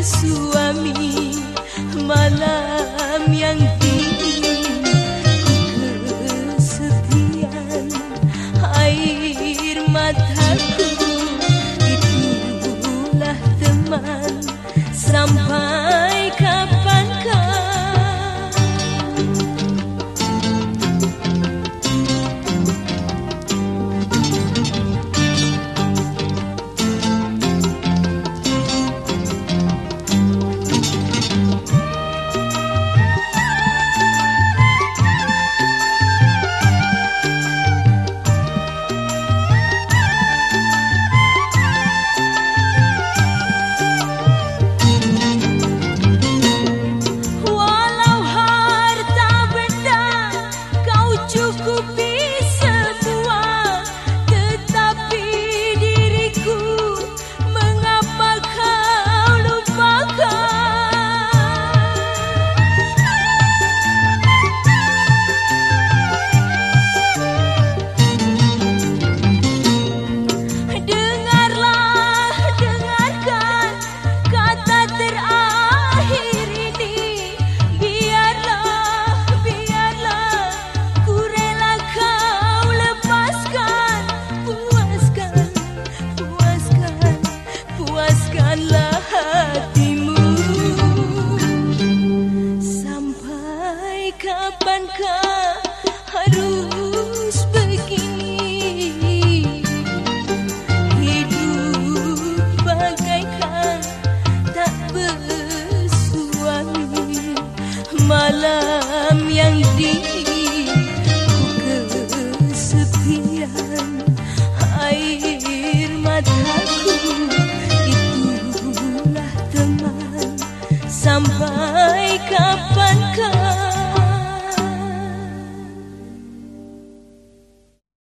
suami malam yang dingin kesepian air mataku malam yang di ku kesepian air mataku itulah teman. Sampai kapankah